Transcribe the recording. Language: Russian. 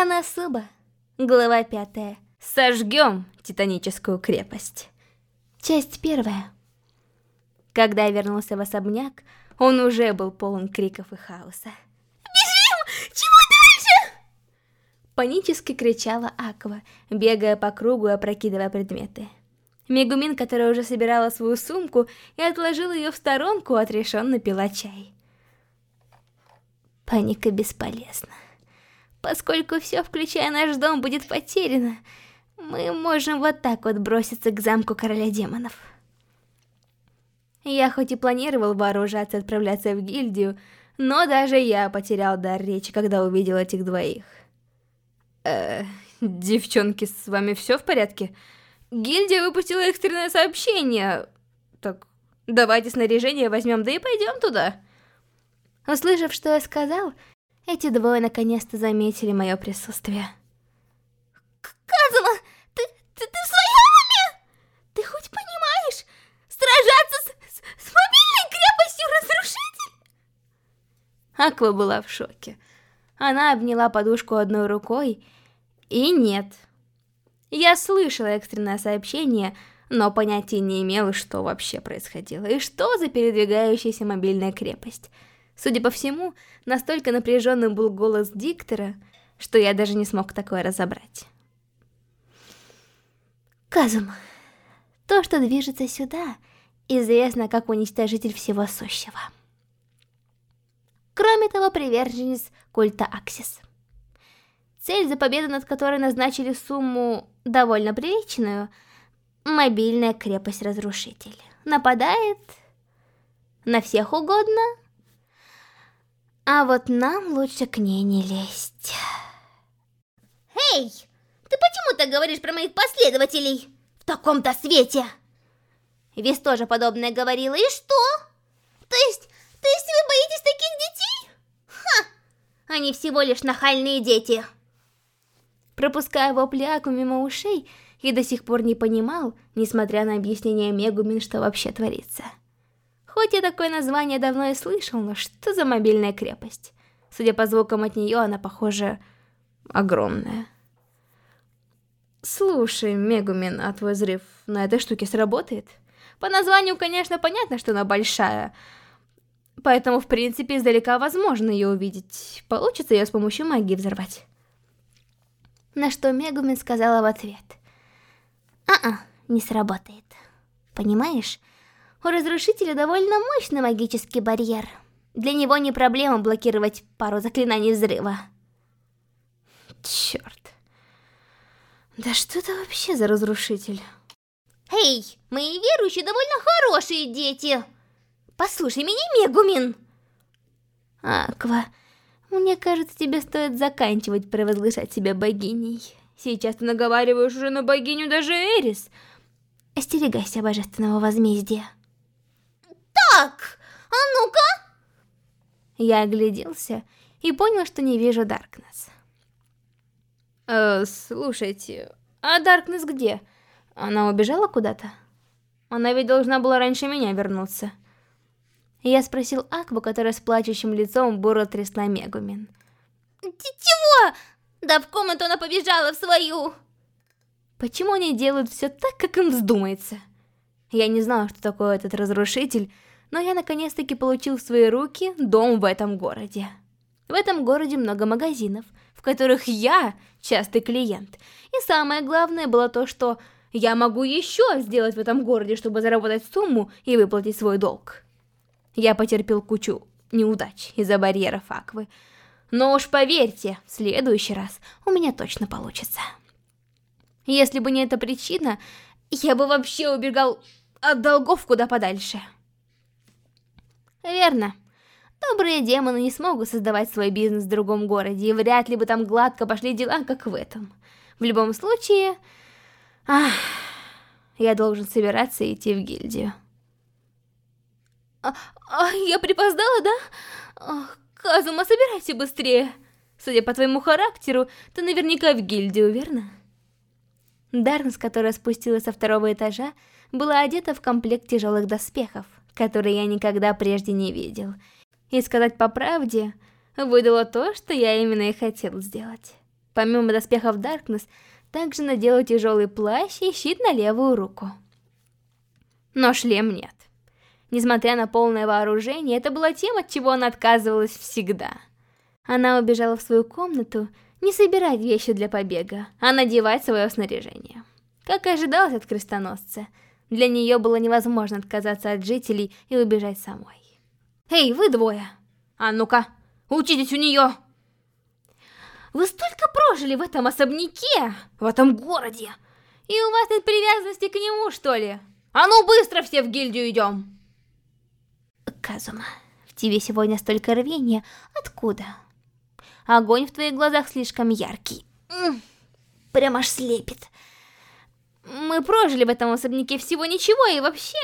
Канасуба. Глава пятая. Сожгем Титаническую крепость. Часть первая. Когда я вернулся в особняк, он уже был полон криков и хаоса. «Бежим! Чего дальше?» Панически кричала Аква, бегая по кругу и опрокидывая предметы. Мегумин, которая уже собирала свою сумку и отложила ее в сторонку, отрешенно пила чай. Паника бесполезна. Поскольку все, включая наш дом, будет потеряно, мы можем вот так вот броситься к замку короля демонов. Я хоть и планировал вооружаться и отправляться в гильдию, но даже я потерял дар речи, когда увидел этих двоих. Э, девчонки, с вами все в порядке? Гильдия выпустила экстренное сообщение. Так, давайте снаряжение возьмем, да и пойдем туда. Услышав, что я сказал, эти двое наконец-то заметили мое присутствие. Казума, ты, ты, ты в своем уме? Ты хоть понимаешь? Сражаться с, с, с мобильной крепостью разрушитель? Аква была в шоке. Она обняла подушку одной рукой, и нет, я слышала экстренное сообщение, но понятия не имела, что вообще происходило, и что за передвигающаяся мобильная крепость. Судя по всему, настолько напряженным был голос диктора, что я даже не смог такое разобрать. Казум, то, что движется сюда, известно как уничтожитель всего сущего. Кроме того, приверженец культа Аксис. Цель, за победу над которой назначили сумму довольно приличную. Мобильная крепость-разрушитель. Нападает на всех угодно. А вот нам лучше к ней не лезть. Эй, ты почему так говоришь про моих последователей? В таком-то свете. Вис тоже подобное говорила, и что? То есть, то есть вы боитесь таких детей? Ха! Они всего лишь нахальные дети пропуская вопли Аку мимо ушей, и до сих пор не понимал, несмотря на объяснение Мегумин, что вообще творится. Хоть я такое название давно и слышал, но что за мобильная крепость? Судя по звукам от нее, она, похоже, огромная. Слушай, Мегумин, а твой взрыв на этой штуке сработает? По названию, конечно, понятно, что она большая, поэтому, в принципе, издалека возможно ее увидеть. Получится ее с помощью магии взорвать. На что Мегумин сказала в ответ. А-а, не сработает. Понимаешь, у разрушителя довольно мощный магический барьер. Для него не проблема блокировать пару заклинаний взрыва. Черт. Да что это вообще за разрушитель? Эй, мои верующие довольно хорошие дети. Послушай меня, Мегумин. Аква, мне кажется, тебе стоит заканчивать провозглашать себя богиней. Сейчас ты наговариваешь уже на богиню даже Эрис. Остерегайся божественного возмездия. Так, а ну-ка! Я огляделся и понял, что не вижу Даркнесс. Э, слушайте, а Даркнесс где? Она убежала куда-то? Она ведь должна была раньше меня вернуться. Я спросил Акву, которая с плачущим лицом бурла трясла Мегумин. Чего? Да в комнату она побежала в свою. Почему они делают все так, как им вздумается? Я не знала, что такое этот разрушитель, но я наконец-таки получил в свои руки дом в этом городе. В этом городе много магазинов, в которых я частый клиент. И самое главное было то, что я могу еще сделать в этом городе, чтобы заработать сумму и выплатить свой долг. Я потерпел кучу неудач из-за барьеров Аквы. Но уж поверьте, в следующий раз у меня точно получится. Если бы не эта причина, я бы вообще убегал от долгов куда подальше. Верно. Добрые демоны не смогут создавать свой бизнес в другом городе, и вряд ли бы там гладко пошли дела, как в этом. В любом случае... Ах, я должен собираться и идти в гильдию. А, а, я припоздала, да? Ах, Казума, собирайся быстрее. Судя по твоему характеру, ты наверняка в гильдию, верно? Дарнс, которая спустилась со второго этажа, была одета в комплект тяжелых доспехов, которые я никогда прежде не видел. И сказать по правде, выдала то, что я именно и хотел сделать. Помимо доспехов Даркнесс, также надела тяжелый плащ и щит на левую руку. Но шлем нет. Несмотря на полное вооружение, это было тем, от чего она отказывалась всегда. Она убежала в свою комнату, не собирать вещи для побега, а надевать свое снаряжение. Как и ожидалось от крестоносца, для нее было невозможно отказаться от жителей и убежать самой. «Эй, вы двое! А ну-ка, учитесь у нее!» Вы столько прожили в этом особняке, в этом городе, и у вас нет привязанности к нему, что ли? А ну быстро все в гильдию идем! Казума, в тебе сегодня столько рвения, откуда? Огонь в твоих глазах слишком яркий. Прям аж слепит. Мы прожили в этом особняке всего ничего, и вообще...